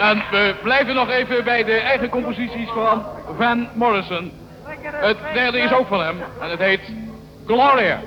En we blijven nog even bij de eigen composities van Van Morrison. Eh, het derde is ook van hem en het heet Gloria.